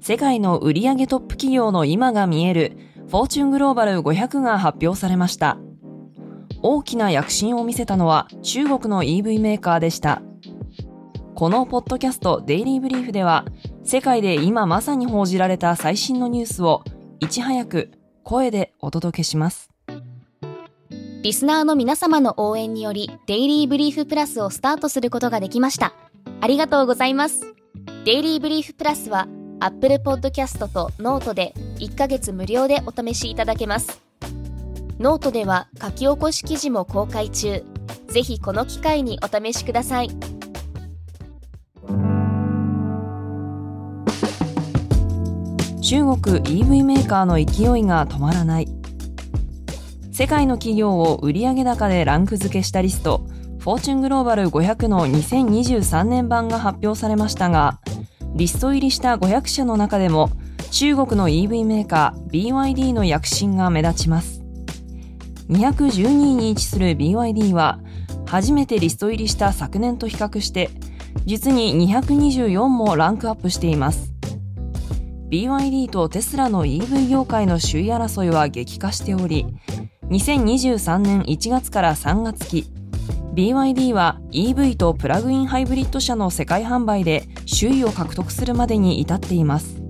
世界の売上トップ企業の今が見えるフォーチュングローバル500が発表されました。大きな躍進を見せたのは中国の EV メーカーでした。このポッドキャストデイリーブリーフでは世界で今まさに報じられた最新のニュースをいち早く声でお届けします。リスナーの皆様の応援によりデイリーブリーフプラスをスタートすることができました。ありがとうございます。デイリーブリーフプラスは Apple Podcast と Note で1ヶ月無料でお試しいただけます。ノートでは書き起こし記事も公開中。ぜひこの機会にお試しください。中国 EV メーカーの勢いが止まらない。世界の企業を売上高でランク付けしたリスト、フォーチュングローバル500の2023年版が発表されましたが、リスト入りした500社の中でも中国の EV メーカー BYD の躍進が目立ちます。212位に位置する BYD は初めてリスト入りした昨年と比較して実に224もランクアップしています。BYD とテスラの EV 業界の首位争いは激化しており2023年1月から3月期 BYD は EV とプラグインハイブリッド車の世界販売で首位を獲得するまでに至っています。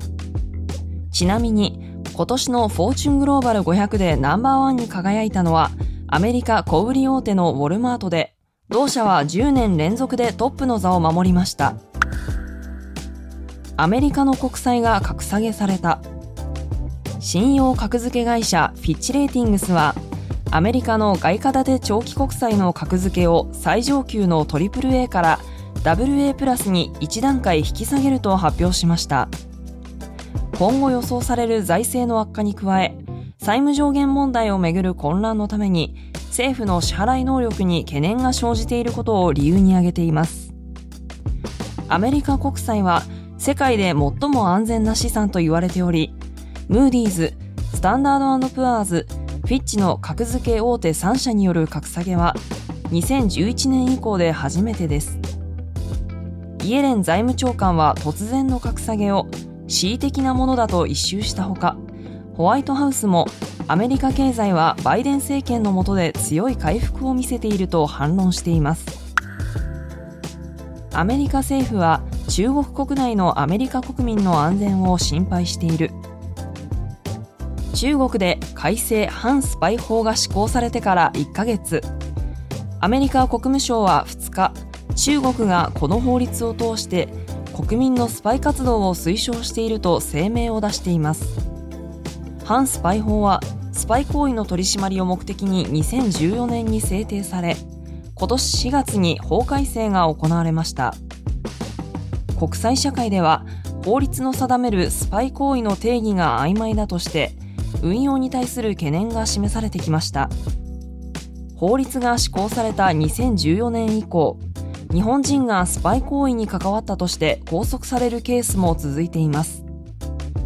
ちなみに、今年のフォーチュングローバル500でナンバーワンに輝いたのは、アメリカ小売大手のウォルマートで、同社は10年連続でトップの座を守りました。アメリカの国債が格下げされた。信用格付け会社フィッチレーティングスはアメリカの外貨建て長期国債の格付けを最上級の AAA から WA プラスに1段階引き下げると発表しました。今後予想される財政の悪化に加え債務上限問題をめぐる混乱のために政府の支払い能力に懸念が生じていることを理由に挙げています。アメリカ国債は世界で最も安全な資産と言われておりムーディーズスタンダードプアーズフィッチの格付け大手3社による格下げは2011年以降で初めてです。イエレン財務長官は突然の格下げを恣意的なものだと一周したほか、ホワイトハウスもアメリカ経済はバイデン政権の下で強い回復を見せていると反論しています。アメリカ政府は中国国内のアメリカ国民の安全を心配している。中国で改正反スパイ法が施行されてから1ヶ月。アメリカ国務省は2日中国がこの法律を通して国民のスパイ活動を推奨していると声明を出しています。反スパイ法はスパイ行為の取り締まりを目的に2014年に制定され今年4月に法改正が行われました。国際社会では法律の定めるスパイ行為の定義が曖昧だとして運用に対する懸念が示されてきました。法律が施行された2014年以降日本人がスパイ行為に関わったとして拘束されるケースも続いています。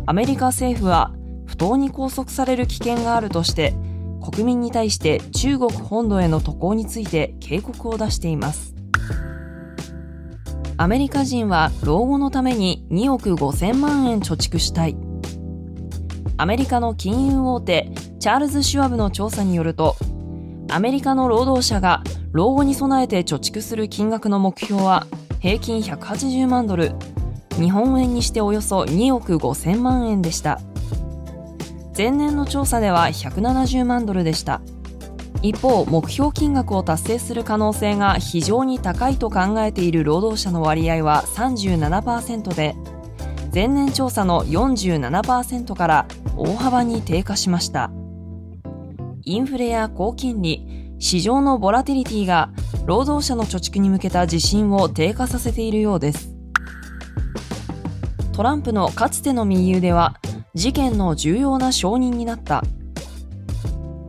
アメリカ政府は不当に拘束される危険があるとして国民に対して中国本土への渡航について警告を出しています。アメリカ人は老後のために2億5000万円貯蓄したい。アメリカの金融大手チャールズ・シュワブの調査によるとアメリカの労働者が老後に備えて貯蓄する金額の目標は平均180万ドル。日本円にしておよそ2億5000万円でした。前年の調査では170万ドルでした。一方目標金額を達成する可能性が非常に高いと考えている労働者の割合は37%で前年調査の47%から大幅に低下しました。インフレや高金利市場のボラティリティが労働者の貯蓄に向けた自信を低下させているようです。トランプのかつての密友では事件の重要な証人になった。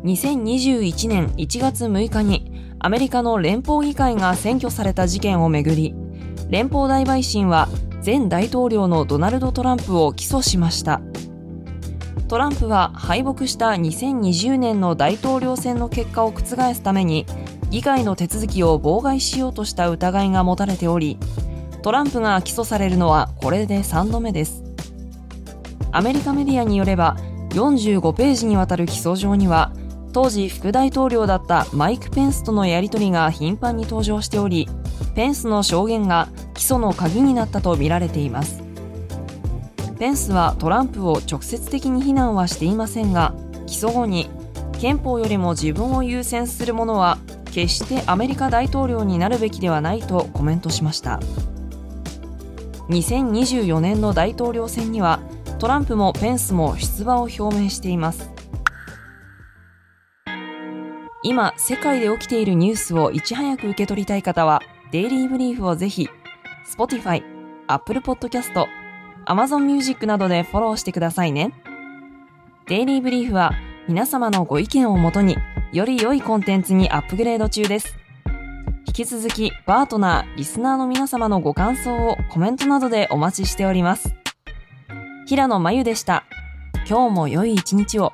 2021年1月6日にアメリカの連邦議会が占拠された事件をめぐり連邦大陪審は前大統領のドナルド・トランプを起訴しました。トランプは敗北した2020年の大統領選の結果を覆すために議会の手続きを妨害しようとした疑いが持たれておりトランプが起訴されるのはこれで3度目です。アメリカメディアによれば45ページにわたる起訴状には当時副大統領だったマイク・ペンスとのやり取りが頻繁に登場しておりペンスの証言が起訴の鍵になったとみられています。ペンスはトランプを直接的に非難はしていませんが起訴後に憲法よりも自分を優先する者は決してアメリカ大統領になるべきではないとコメントしました。2024年の大統領選にはトランプもペンスも出馬を表明しています。今世界で起きているニュースをいち早く受け取りたい方はデイリーブリーフをぜひ Spotify、Apple Podcast、Amazon Music などでフォローしてくださいね。デイリーブリーフは皆様のご意見をもとにより良いコンテンツにアップグレード中です。引き続きパートナー、リスナーの皆様のご感想をコメントなどでお待ちしております。平野真由でした。今日も良い一日を。